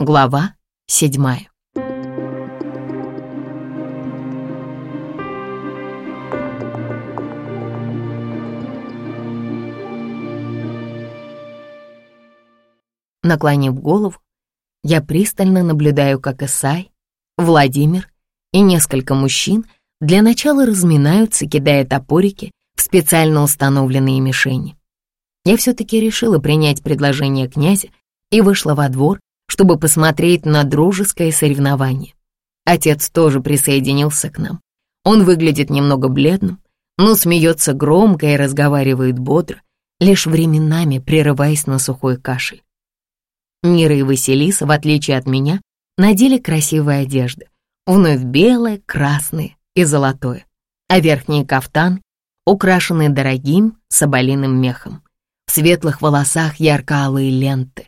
Глава седьмая. Наклонив голову, я пристально наблюдаю, как Исай, Владимир и несколько мужчин для начала разминаются, кидая топорики в специально установленные мишени. Я все-таки решила принять предложение князя и вышла во двор, чтобы посмотреть на дружеское соревнование. Отец тоже присоединился к нам. Он выглядит немного бледным, но смеется громко и разговаривает бодро, лишь временами прерываясь на сухой кашель. Мира и Василиса, в отличие от меня, надели красивые одежды, вновь белое, красное и золотое, а верхний кафтан украшенный дорогим соболиным мехом. В светлых волосах ярко-алые ленты —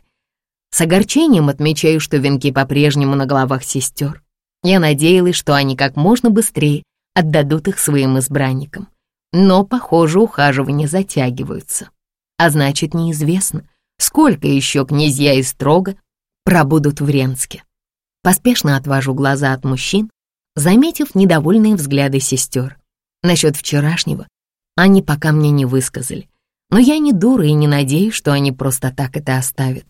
с огорчением отмечаю, что венки по-прежнему на головах сестер. Я надеялась, что они как можно быстрее отдадут их своим избранникам. Но, похоже, ухаживания затягиваются. А значит, неизвестно, сколько еще князья и строго пробудут в Ренске. Поспешно отвожу глаза от мужчин, заметив недовольные взгляды сестер. Насчет вчерашнего они пока мне не высказали, но я не дура и не надеюсь, что они просто так это оставят.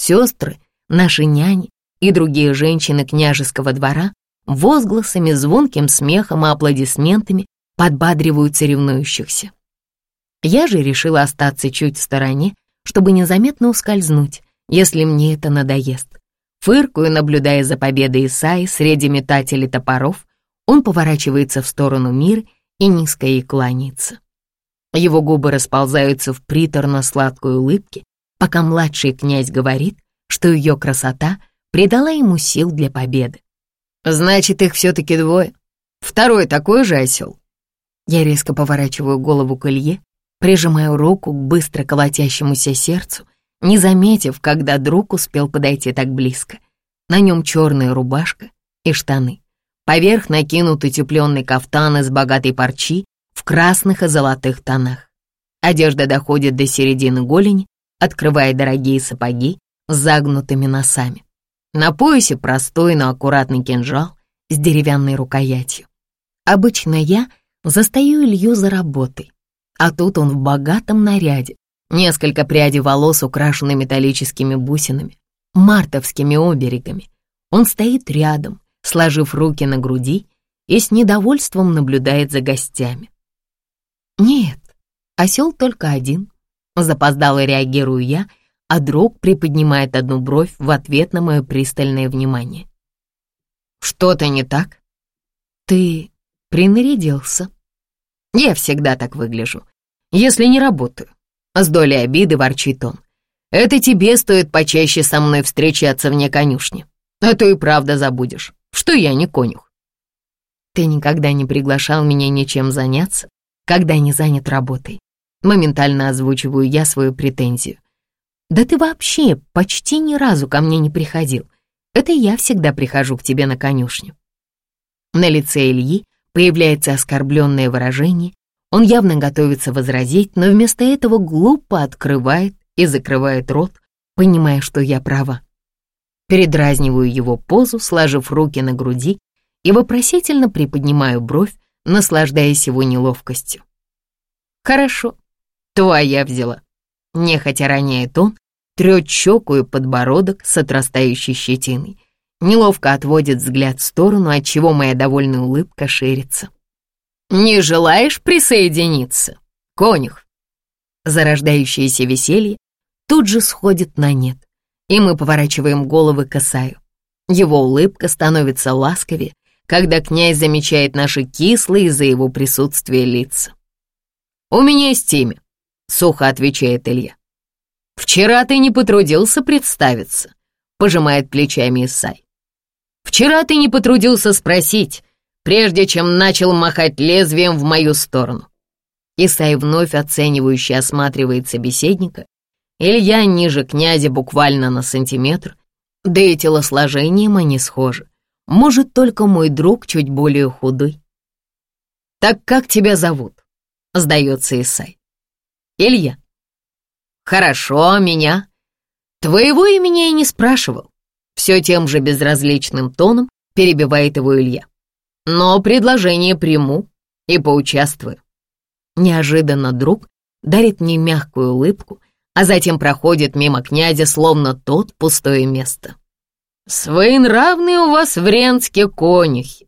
Сестры, наши няни и другие женщины княжеского двора возгласами, звонким смехом и аплодисментами подбадривают соревнующихся. Я же решила остаться чуть в стороне, чтобы незаметно ускользнуть, если мне это надоест. Фыркую, наблюдая за победой Исаи среди метателей топоров, он поворачивается в сторону мира и низко ей кланяется. Его губы расползаются в приторно-сладкой улыбке, пока младший князь говорит, что ее красота придала ему сил для победы. «Значит, их все-таки двое. Второй такой же осел». Я резко поворачиваю голову к Илье, прижимаю руку к быстро колотящемуся сердцу, не заметив, когда друг успел подойти так близко. На нем черная рубашка и штаны. Поверх накинут утепленный кафтан из богатой парчи в красных и золотых тонах. Одежда доходит до середины голени, открывая дорогие сапоги с загнутыми носами. На поясе простой, но аккуратный кинжал с деревянной рукоятью. Обычно я застаю Илью за работой, а тут он в богатом наряде, несколько прядей волос украшены металлическими бусинами, мартовскими оберегами. Он стоит рядом, сложив руки на груди и с недовольством наблюдает за гостями. Нет, осел только один, Запоздало реагирую я, а друг приподнимает одну бровь в ответ на мое пристальное внимание. «Что-то не так?» «Ты принарядился?» «Я всегда так выгляжу, если не работаю». С долей обиды ворчит он. «Это тебе стоит почаще со мной встречаться вне конюшни, а то и правда забудешь, что я не конюх». «Ты никогда не приглашал меня ничем заняться, когда не занят работой. Моментально озвучиваю я свою претензию. Да ты вообще почти ни разу ко мне не приходил. Это я всегда прихожу к тебе на конюшню. На лице Ильи появляется оскорбленное выражение. Он явно готовится возразить, но вместо этого глупо открывает и закрывает рот, понимая, что я права. Передразниваю его позу, сложив руки на груди и вопросительно приподнимаю бровь, наслаждаясь его неловкостью. «Хорошо, Твоя взяла. Нехотя роняет он, трет щеку и подбородок с отрастающей щетиной. Неловко отводит взгляд в сторону, отчего моя довольная улыбка ширится. «Не желаешь присоединиться, конюх?» Зарождающееся веселье тут же сходит на нет, и мы поворачиваем головы к Исаю. Его улыбка становится ласковее, когда князь замечает наши кислые из-за его присутствия лица. «У меня есть имя», сухо отвечает Илья. «Вчера ты не потрудился представиться», — пожимает плечами Исай. «Вчера ты не потрудился спросить, прежде чем начал махать лезвием в мою сторону». Исай вновь оценивающе осматривает собеседника. Илья ниже князя буквально на сантиметр, да и телосложением они схожи. Может, только мой друг чуть более худой. «Так как тебя зовут?» — сдается Исай. Илья. Хорошо, меня. Твоего имени я не спрашивал. Все тем же безразличным тоном перебивает его Илья. Но предложение приму и поучаствую. Неожиданно друг дарит мне мягкую улыбку, а затем проходит мимо князя, словно тот пустое место. «Своенравные у вас в Ренске конюхи.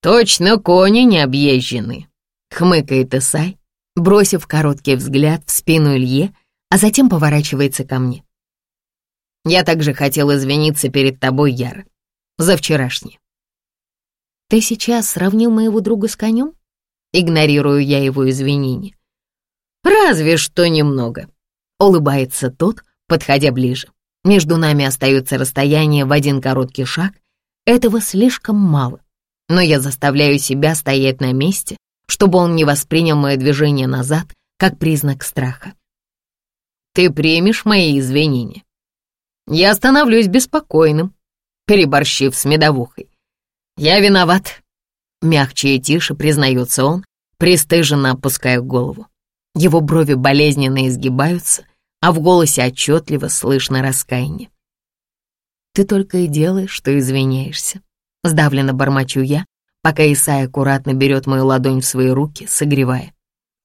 Точно кони не объезжены», — хмыкает Исай, бросив короткий взгляд в спину Илье, а затем поворачивается ко мне. «Я также хотел извиниться перед тобой, Яра, за вчерашнее. Ты сейчас сравнил моего друга с конем? Игнорирую я его извинения. Разве что немного. Улыбается тот, подходя ближе. Между нами остается расстояние в один короткий шаг. Этого слишком мало. Но я заставляю себя стоять на месте, чтобы он не воспринял мое движение назад как признак страха. Ты примешь мои извинения. Я становлюсь беспокойным, переборщив с медовухой. «Я виноват», — мягче и тише признается он, пристыженно опуская голову. Его брови болезненно изгибаются, а в голосе отчетливо слышно раскаяние. «Ты только и делаешь, что извиняешься», — сдавленно бормочу я, пока Исай аккуратно берет мою ладонь в свои руки, согревая.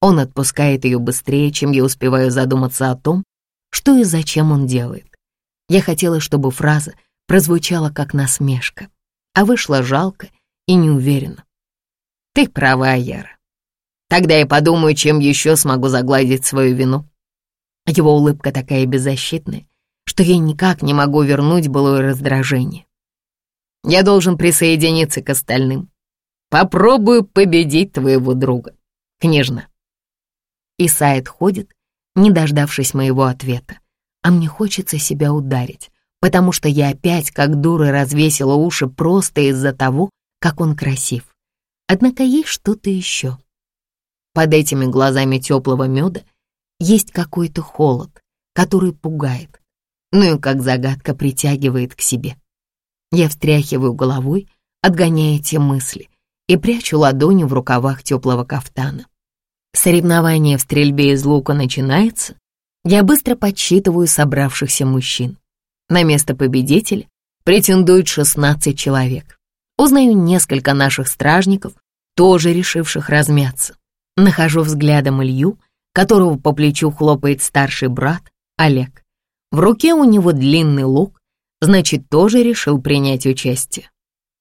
Он отпускает ее быстрее, чем я успеваю задуматься о том, что и зачем он делает. Я хотела, чтобы фраза прозвучала как насмешка а вышло жалко и неуверенно. Ты права, Яра. Тогда я подумаю, чем еще смогу загладить свою вину. Его улыбка такая беззащитная, что я никак не могу вернуть былое раздражение. Я должен присоединиться к остальным. Попробую победить твоего друга, княжна. Исайд ходит, не дождавшись моего ответа, а мне хочется себя ударить, потому что я опять, как дура, развесила уши просто из-за того, как он красив. Однако есть что-то еще. Под этими глазами теплого меда есть какой-то холод, который пугает, ну и как загадка притягивает к себе. Я встряхиваю головой, отгоняя те мысли, и прячу ладони в рукавах теплого кафтана. Соревнование в стрельбе из лука начинается, я быстро подсчитываю собравшихся мужчин. На место победителя претендует 16 человек. Узнаю несколько наших стражников, тоже решивших размяться. Нахожу взглядом Илью, которого по плечу хлопает старший брат Олег. В руке у него длинный лук, значит, тоже решил принять участие.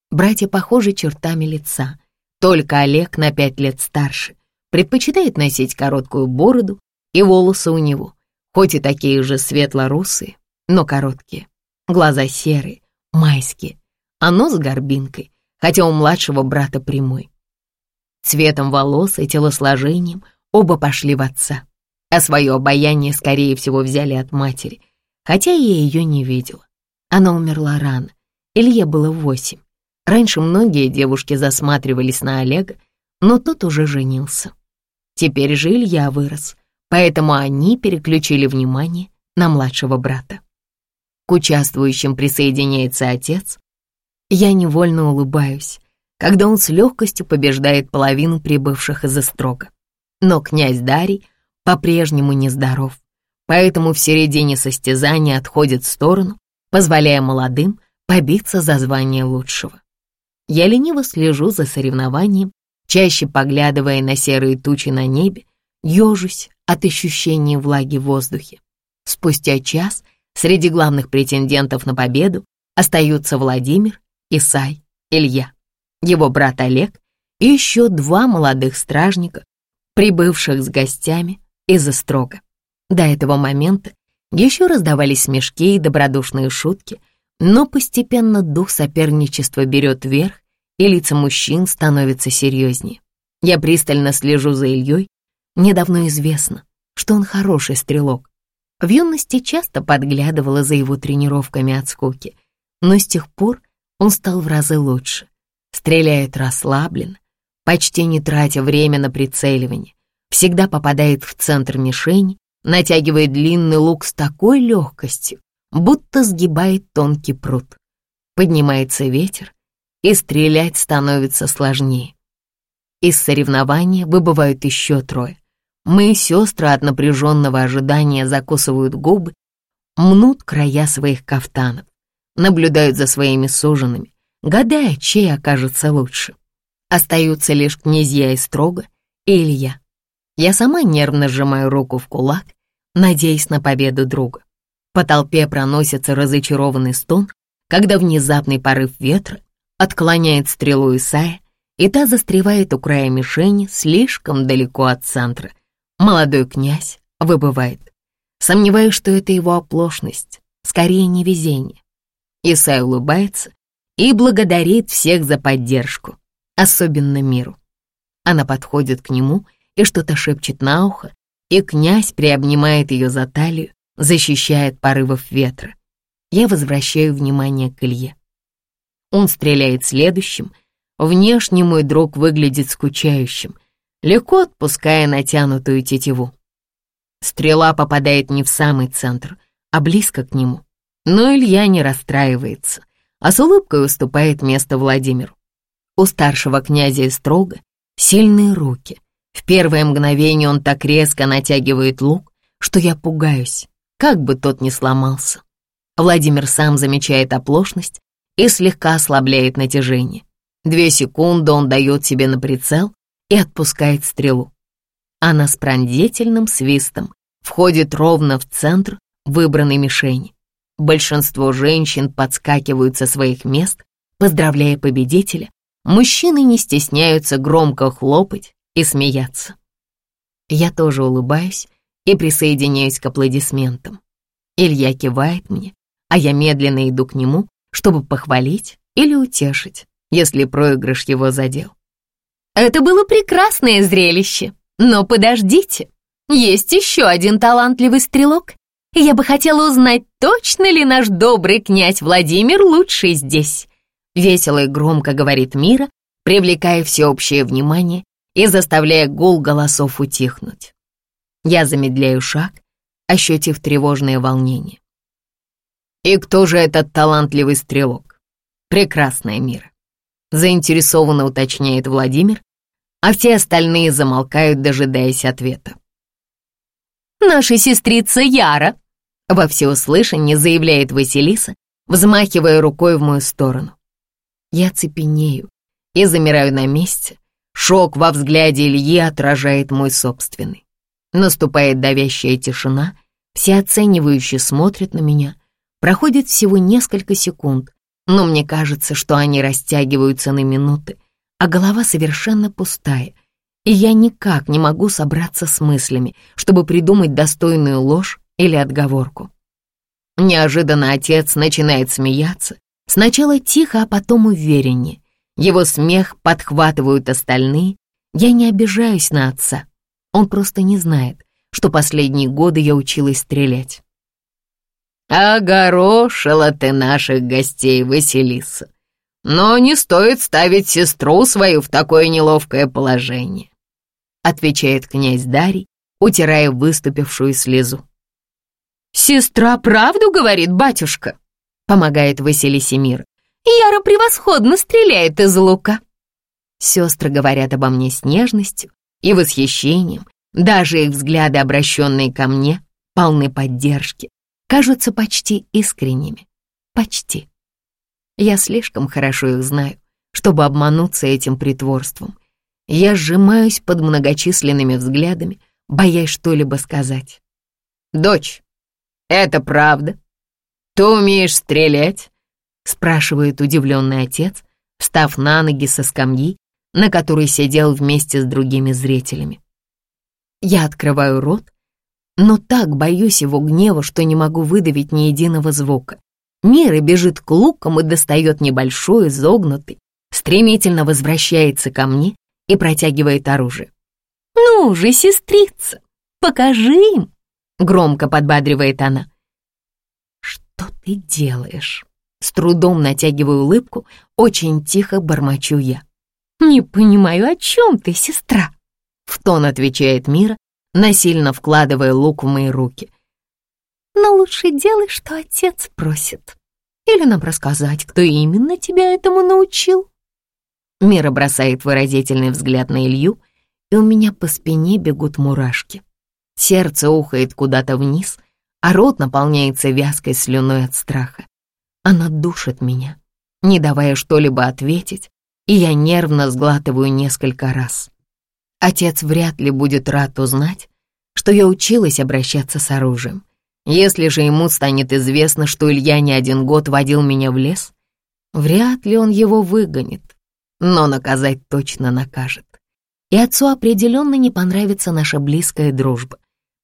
Братья похожи чертами лица, только Олег на пять лет старше, предпочитает носить короткую бороду, и волосы у него, хоть и такие же светло-русые, но короткие. Глаза серые, майские, а нос горбинкой, хотя у младшего брата прямой. Цветом волос и телосложением оба пошли в отца, а свое обаяние, скорее всего, взяли от матери, хотя я ее не видела. Она умерла рано, Илье было восемь. Раньше многие девушки засматривались на Олега, но тот уже женился. Теперь же Илья вырос, поэтому они переключили внимание на младшего брата. К участвующим присоединяется отец. Я невольно улыбаюсь, когда он с легкостью побеждает половину прибывших из Острога. Но князь Дарий по-прежнему нездоров, поэтому в середине состязания отходит в сторону, позволяя молодым побиться за звание лучшего. Я лениво слежу за соревнованием, чаще поглядывая на серые тучи на небе, ежусь от ощущения влаги в воздухе. Спустя час — Среди главных претендентов на победу остаются Владимир, Исай, Илья, его брат Олег и еще два молодых стражника, прибывших с гостями из Острога. До этого момента еще раздавались смешки и добродушные шутки, но постепенно дух соперничества берет верх, и лица мужчин становятся серьезнее. Я пристально слежу за Ильей. Мне давно известно, что он хороший стрелок, в юности часто подглядывала за его тренировками от скуки, но с тех пор он стал в разы лучше. Стреляет расслабленно, почти не тратя время на прицеливание, всегда попадает в центр мишени, натягивает длинный лук с такой легкостью, будто сгибает тонкий пруд. Поднимается ветер, и стрелять становится сложнее. Из соревнования выбывают еще трое. Мои сестры от напряженного ожидания закусывают губы, мнут края своих кафтанов. наблюдают за своими суженными, гадая, чей окажется лучше. Остаются лишь князья и строго и Илья. Я сама нервно сжимаю руку в кулак, надеясь на победу друга. По толпе проносится разочарованный стон, когда внезапный порыв ветра отклоняет стрелу Исая, и та застревает у края мишени слишком далеко от центра. Молодой князь выбывает. Сомневаюсь, что это его оплошность, скорее невезение. Исай улыбается и благодарит всех за поддержку, особенно миру. Она подходит к нему и что-то шепчет на ухо, и князь приобнимает ее за талию, защищает порывов ветра. Я возвращаю внимание к Илье. Он стреляет следующим. Внешне мой друг выглядит скучающим, легко отпуская натянутую тетиву. Стрела попадает не в самый центр, а близко к нему. Но Илья не расстраивается, а с улыбкой уступает место Владимиру. У старшего князя строго сильные руки. В первое мгновение он так резко натягивает лук, что я пугаюсь, как бы тот ни сломался. Владимир сам замечает оплошность и слегка ослабляет натяжение. Две секунды он дает себе на прицел и отпускает стрелу. Она с пронзительным свистом входит ровно в центр выбранной мишени. Большинство женщин подскакивают со своих мест, поздравляя победителя. Мужчины не стесняются громко хлопать и смеяться. Я тоже улыбаюсь и присоединяюсь к аплодисментам. Илья кивает мне, а я медленно иду к нему, чтобы похвалить или утешить, если проигрыш его задел. Это было прекрасное зрелище, но подождите, есть еще один талантливый стрелок. Я бы хотела узнать, точно ли наш добрый князь Владимир лучший здесь. Весело и громко говорит Мира, привлекая всеобщее внимание и заставляя гул голосов утихнуть. Я замедляю шаг, ощутив тревожное волнение. «И кто же этот талантливый стрелок?» «Прекрасная мира», — заинтересованно уточняет Владимир, а все остальные замолкают, дожидаясь ответа. «Наша сестрица Яра», — во всеуслышание заявляет Василиса, взмахивая рукой в мою сторону. Я цепенею и замираю на месте. Шок во взгляде Ильи отражает мой собственный. Наступает давящая тишина, все оценивающие смотрят на меня — Проходит всего несколько секунд, но мне кажется, что они растягиваются на минуты, а голова совершенно пустая, и я никак не могу собраться с мыслями, чтобы придумать достойную ложь или отговорку. Неожиданно отец начинает смеяться, сначала тихо, а потом увереннее. Его смех подхватывают остальные. Я не обижаюсь на отца. Он просто не знает, что последние годы я училась стрелять. «Огорошила ты наших гостей, Василиса. Но не стоит ставить сестру свою в такое неловкое положение», отвечает князь Дарий, утирая выступившую слезу. «Сестра правду говорит, батюшка?» помогает Василисе Мир. «Яра превосходно стреляет из лука». Сестры говорят обо мне с нежностью и восхищением, даже их взгляды, обращенные ко мне, полны поддержки кажутся почти искренними. Почти. Я слишком хорошо их знаю, чтобы обмануться этим притворством. Я сжимаюсь под многочисленными взглядами, боясь что-либо сказать. «Дочь, это правда? Ты умеешь стрелять?» спрашивает удивленный отец, встав на ноги со скамьи, на которой сидел вместе с другими зрителями. Я открываю рот, но так боюсь его гнева, что не могу выдавить ни единого звука. Мира бежит к лукам и достает небольшой, изогнутый, стремительно возвращается ко мне и протягивает оружие. «Ну же, сестрица, покажи им!» — громко подбадривает она. «Что ты делаешь?» С трудом натягиваю улыбку, очень тихо бормочу я. «Не понимаю, о чем ты, сестра?» В тон отвечает Мира, насильно вкладывая лук в мои руки. «Но лучше делай, что отец просит. Или нам рассказать, кто именно тебя этому научил?» Мира бросает выразительный взгляд на Илью, и у меня по спине бегут мурашки. Сердце ухает куда-то вниз, а рот наполняется вязкой слюной от страха. Она душит меня, не давая что-либо ответить, и я нервно сглатываю несколько раз. Отец вряд ли будет рад узнать, что я училась обращаться с оружием. Если же ему станет известно, что Илья не один год водил меня в лес, вряд ли он его выгонит, но наказать точно накажет. И отцу определенно не понравится наша близкая дружба.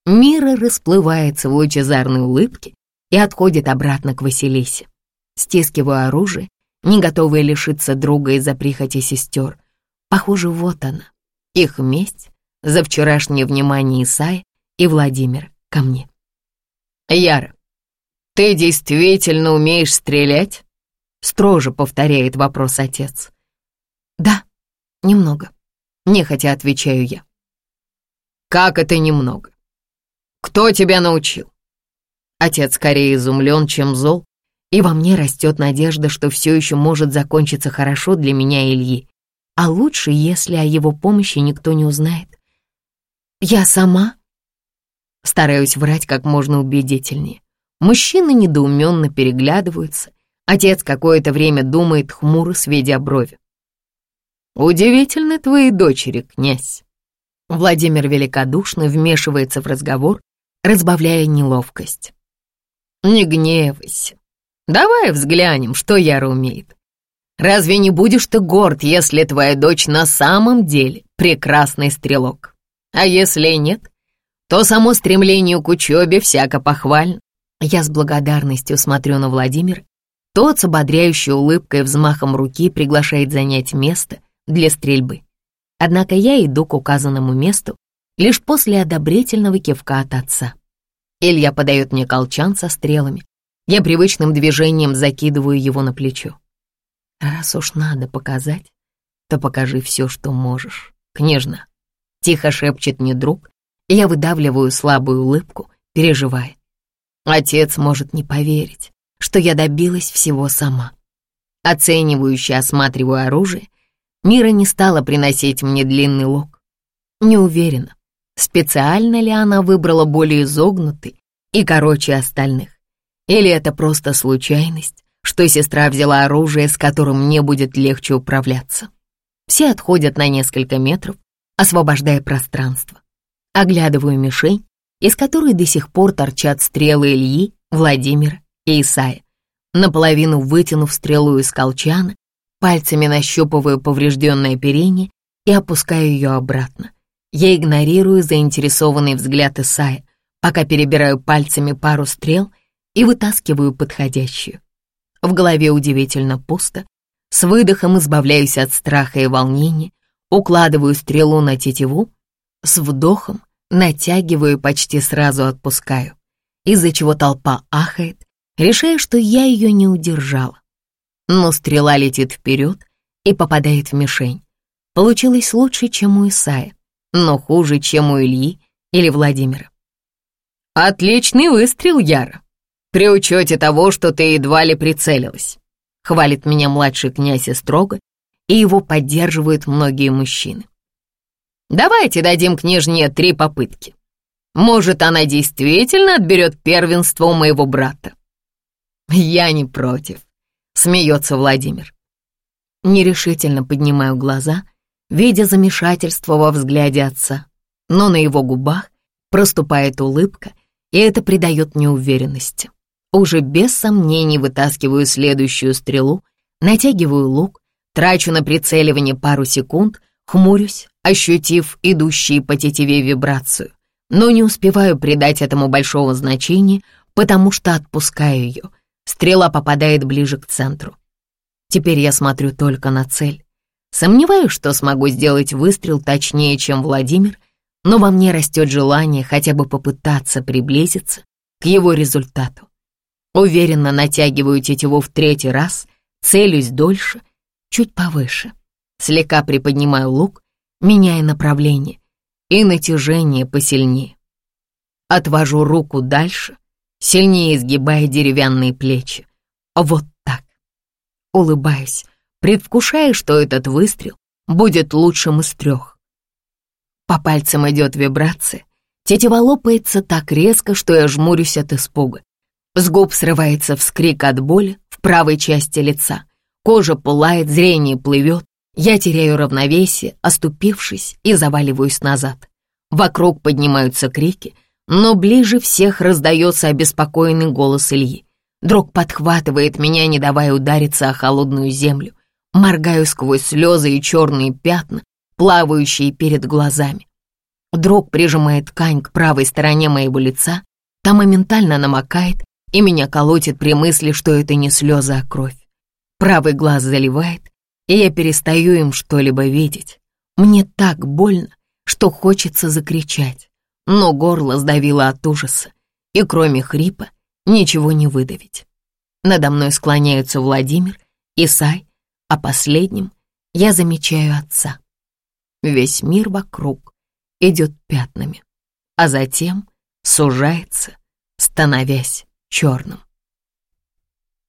Мира расплывается в лучезарной улыбке и отходит обратно к Василисе. Стискиваю оружие, не готовая лишиться друга из-за прихоти сестер. Похоже, вот она, их месть за вчерашнее внимание Исаи и Владимира ко мне. «Яра, ты действительно умеешь стрелять?» Строже повторяет вопрос отец. «Да, немного», — нехотя отвечаю я. «Как это немного? Кто тебя научил?» Отец скорее изумлен, чем зол, и во мне растет надежда, что все еще может закончиться хорошо для меня и Ильи, а лучше, если о его помощи никто не узнает. «Я сама?» Стараюсь врать как можно убедительнее. Мужчины недоуменно переглядываются. Отец какое-то время думает, хмуро сведя брови. «Удивительны твои дочери, князь!» Владимир великодушно вмешивается в разговор, разбавляя неловкость. «Не гневайся. Давай взглянем, что Яра умеет. Разве не будешь ты горд, если твоя дочь на самом деле прекрасный стрелок? А если нет, то само стремление к учебе всяко похвально. Я с благодарностью смотрю на Владимира. Тот с ободряющей улыбкой и взмахом руки приглашает занять место для стрельбы. Однако я иду к указанному месту лишь после одобрительного кивка от отца. Илья подает мне колчан со стрелами. Я привычным движением закидываю его на плечо. Раз уж надо показать, то покажи все, что можешь, княжна. Тихо шепчет мне друг, я выдавливаю слабую улыбку, переживая. Отец может не поверить, что я добилась всего сама. Оценивающе осматриваю оружие, Мира не стала приносить мне длинный лук. Не уверена, специально ли она выбрала более изогнутый и короче остальных. Или это просто случайность, что сестра взяла оружие, с которым мне будет легче управляться. Все отходят на несколько метров, освобождая пространство. Оглядываю мишень, из которой до сих пор торчат стрелы Ильи, Владимира и Исая. Наполовину вытянув стрелу из колчана, пальцами нащупываю поврежденное оперение и опускаю ее обратно. Я игнорирую заинтересованный взгляд Исая, пока перебираю пальцами пару стрел и вытаскиваю подходящую. В голове удивительно пусто, с выдохом избавляюсь от страха и волнения, укладываю стрелу на тетиву с вдохом натягиваю и почти сразу отпускаю, из-за чего толпа ахает, решая, что я ее не удержала. Но стрела летит вперед и попадает в мишень. Получилось лучше, чем у Исая, но хуже, чем у Ильи или Владимира. «Отличный выстрел, Яра, при учете того, что ты едва ли прицелилась», хвалит меня младший князь и строго, и его поддерживают многие мужчины. Давайте дадим княжне три попытки. Может, она действительно отберет первенство у моего брата. Я не против, смеется Владимир. Нерешительно поднимаю глаза, видя замешательство во взгляде отца, но на его губах проступает улыбка, и это придает неуверенности. Уже без сомнений вытаскиваю следующую стрелу, натягиваю лук, трачу на прицеливание пару секунд — Хмурюсь, ощутив идущие по тетиве вибрацию, но не успеваю придать этому большого значения, потому что отпускаю ее. Стрела попадает ближе к центру. Теперь я смотрю только на цель. Сомневаюсь, что смогу сделать выстрел точнее, чем Владимир, но во мне растет желание хотя бы попытаться приблизиться к его результату. Уверенно натягиваю тетиву в третий раз, целюсь дольше, чуть повыше слегка приподнимаю лук, меняя направление, и натяжение посильнее. Отвожу руку дальше, сильнее изгибая деревянные плечи. Вот так. Улыбаюсь, предвкушая, что этот выстрел будет лучшим из трех. По пальцам идет вибрация, тетива лопается так резко, что я жмурюсь от испуга. С губ срывается вскрик от боли, в правой части лица. Кожа пылает, зрение плывет. Я теряю равновесие, оступившись, и заваливаюсь назад. Вокруг поднимаются крики, но ближе всех раздается обеспокоенный голос Ильи. Друг подхватывает меня, не давая удариться о холодную землю. Моргаю сквозь слезы и черные пятна, плавающие перед глазами. Друг прижимает ткань к правой стороне моего лица, та моментально намокает, и меня колотит при мысли, что это не слезы, а кровь. Правый глаз заливает, и я перестаю им что-либо видеть. Мне так больно, что хочется закричать, но горло сдавило от ужаса, и кроме хрипа ничего не выдавить. Надо мной склоняются Владимир, Исай, а последним я замечаю отца. Весь мир вокруг идет пятнами, а затем сужается, становясь черным.